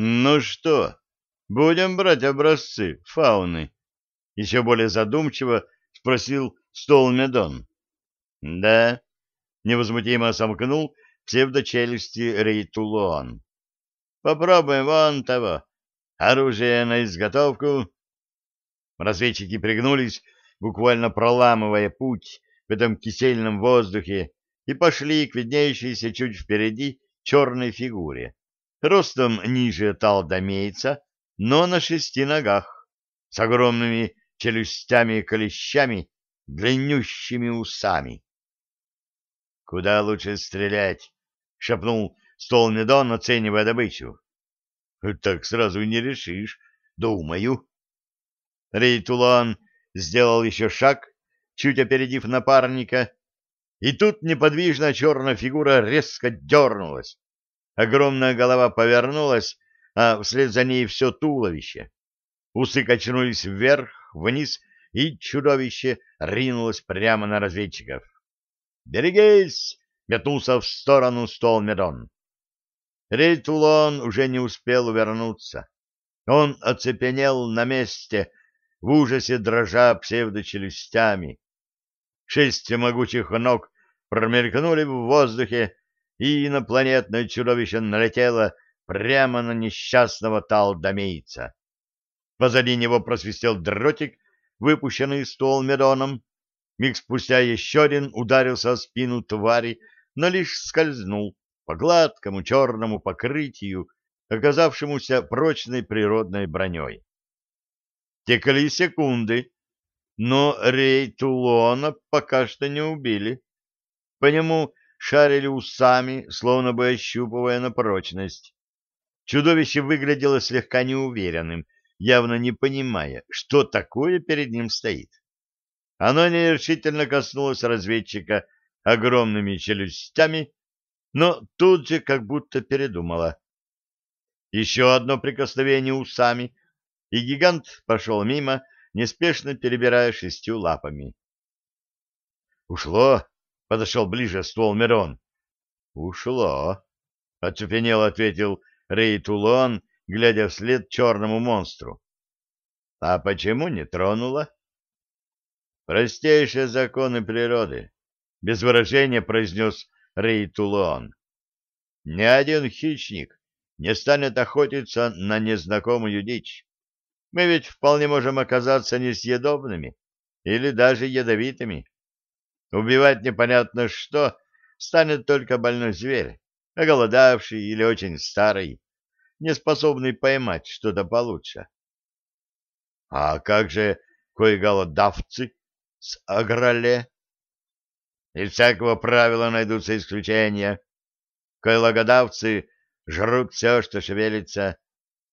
Ну что, будем брать образцы фауны? Еще более задумчиво спросил Столмедон. Да, невозмутимо сомкнул псевдочелюсти Рейтулон. Попробуем вон того. Оружие на изготовку. Разведчики пригнулись, буквально проламывая путь в этом кисельном воздухе, и пошли к виднеющейся чуть впереди черной фигуре, ростом ниже талдомейца, но на шести ногах, с огромными челюстями и колещами, длиннющими усами. — Куда лучше стрелять? — шепнул Столмедон, оценивая добычу. — Так сразу не решишь. Думаю. Рейтулан сделал еще шаг, чуть опередив напарника, и тут неподвижная черная фигура резко дернулась. Огромная голова повернулась, а вслед за ней все туловище. Усы качнулись вверх, вниз, и чудовище ринулось прямо на разведчиков. «Берегись!» — метнулся в сторону Столмедон. Рейтулон уже не успел увернуться. Он оцепенел на месте, в ужасе дрожа псевдочелюстями. Шесть могучих ног промелькнули в воздухе, и инопланетное чудовище налетело прямо на несчастного талдомейца. Позади него просвистел дротик, выпущенный ствол медоном. Миг спустя еще один ударился о спину твари, но лишь скользнул по гладкому черному покрытию, оказавшемуся прочной природной броней. Текли секунды, но Рей Тулона пока что не убили. По нему шарили усами, словно бы ощупывая на прочность. Чудовище выглядело слегка неуверенным, явно не понимая, что такое перед ним стоит. Оно нерешительно коснулось разведчика огромными челюстями, но тут же как будто передумало. Еще одно прикосновение усами, и гигант пошел мимо, неспешно перебирая шестью лапами. «Ушло!» — подошел ближе ствол Мирон. «Ушло!» — оцепенело ответил Рей Тулон, глядя вслед черному монстру. «А почему не тронуло?» «Простейшие законы природы», — без выражения произнес Рей Тулон. «Ни один хищник не станет охотиться на незнакомую дичь. Мы ведь вполне можем оказаться несъедобными или даже ядовитыми. Убивать непонятно что станет только больной зверь, оголодавший или очень старый, не способный поймать что-то получше. А как же кое-голодавцы с агроле? Из всякого правила найдутся исключения. Кое-голодавцы жрут все, что шевелится,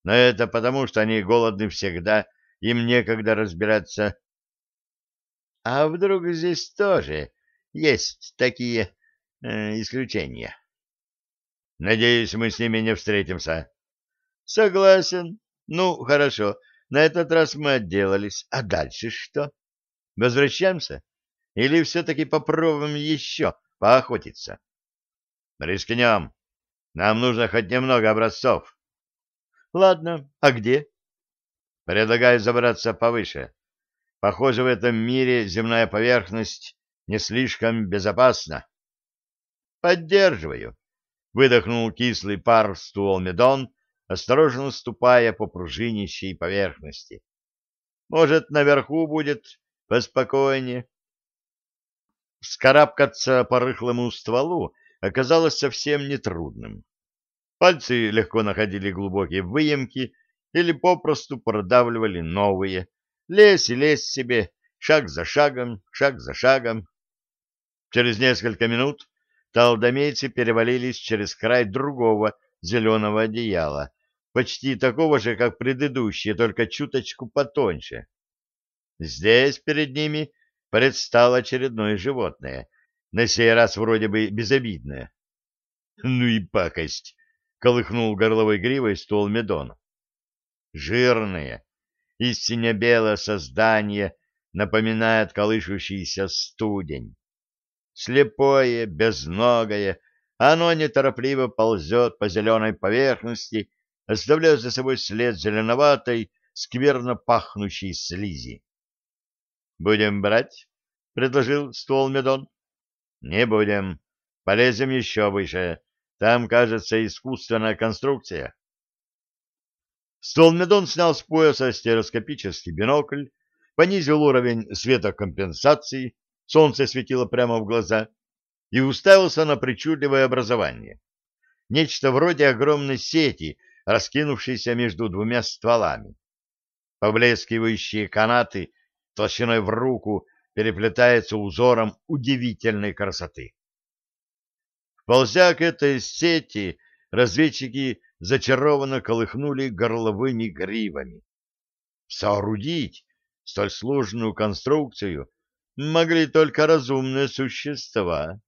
но это потому, что они голодны всегда, им некогда разбираться. А вдруг здесь тоже есть такие э, исключения? Надеюсь, мы с ними не встретимся. Согласен. Ну, хорошо. На этот раз мы отделались. А дальше что? Возвращаемся? Или все-таки попробуем еще поохотиться? Рискнем. Нам нужно хоть немного образцов. Ладно, а где? Предлагаю забраться повыше. Похоже, в этом мире земная поверхность не слишком безопасна. Поддерживаю. Выдохнул кислый пар в ствол медон, осторожно ступая по пружинищей поверхности. Может, наверху будет поспокойнее. Вскарабкаться по рыхлому стволу оказалось совсем нетрудным. Пальцы легко находили глубокие выемки или попросту продавливали новые. Лезь и лезь себе, шаг за шагом, шаг за шагом. Через несколько минут талдомейцы перевалились через край другого зеленого одеяла, почти такого же, как предыдущее, только чуточку потоньше. Здесь перед ними предстало очередное животное, на сей раз вроде бы безобидное. Ну и пакость! колыхнул горловой гривой ствол медона. Жирное, истинно белое создание напоминает колышущийся студень. Слепое, безногое, оно неторопливо ползет по зеленой поверхности, оставляя за собой след зеленоватой, скверно пахнущей слизи. — Будем брать? — предложил ствол Медон. — Не будем. Полезем еще выше. Там, кажется, искусственная конструкция. Столмедон снял с пояса стереоскопический бинокль, понизил уровень светокомпенсации, солнце светило прямо в глаза, и уставился на причудливое образование. Нечто вроде огромной сети, раскинувшейся между двумя стволами. Поблескивающие канаты толщиной в руку переплетаются узором удивительной красоты. Ползя к этой сети, разведчики зачарованно колыхнули горловыми гривами. Соорудить столь сложную конструкцию могли только разумные существа.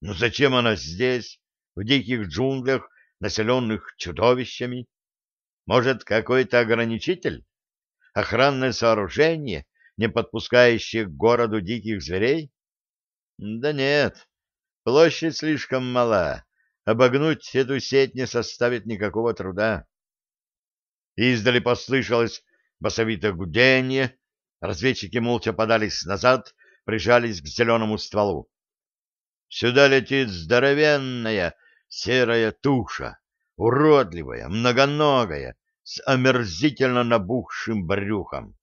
Но зачем она здесь, в диких джунглях, населенных чудовищами? Может, какой-то ограничитель? Охранное сооружение, не подпускающее к городу диких зверей? Да нет, площадь слишком мала, Обогнуть эту сеть не составит никакого труда. Издали послышалось басовитое гудение, разведчики молча подались назад, прижались к зеленому стволу. Сюда летит здоровенная серая туша, уродливая, многоногая, с омерзительно набухшим брюхом.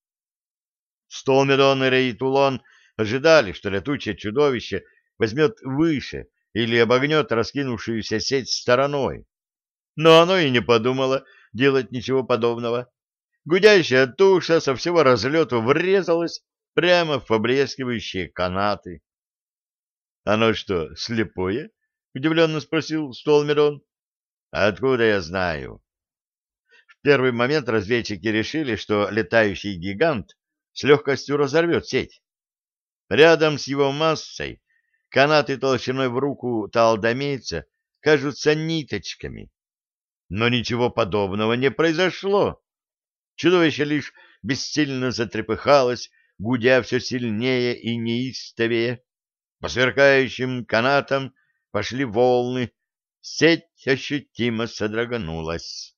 Столмедон и Рейтулон ожидали, что летучее чудовище возьмет выше или обогнет раскинувшуюся сеть стороной. Но оно и не подумало делать ничего подобного. Гудящая туша со всего разлету врезалась прямо в поблескивающие канаты. — Оно что, слепое? — удивленно спросил Столмерон. — Откуда я знаю? В первый момент разведчики решили, что летающий гигант с легкостью разорвет сеть. Рядом с его массой Канаты толщиной в руку талдомейца кажутся ниточками. Но ничего подобного не произошло. Чудовище лишь бессильно затрепыхалось, гудя все сильнее и неистовее. По сверкающим канатам пошли волны, сеть ощутимо содроганулась.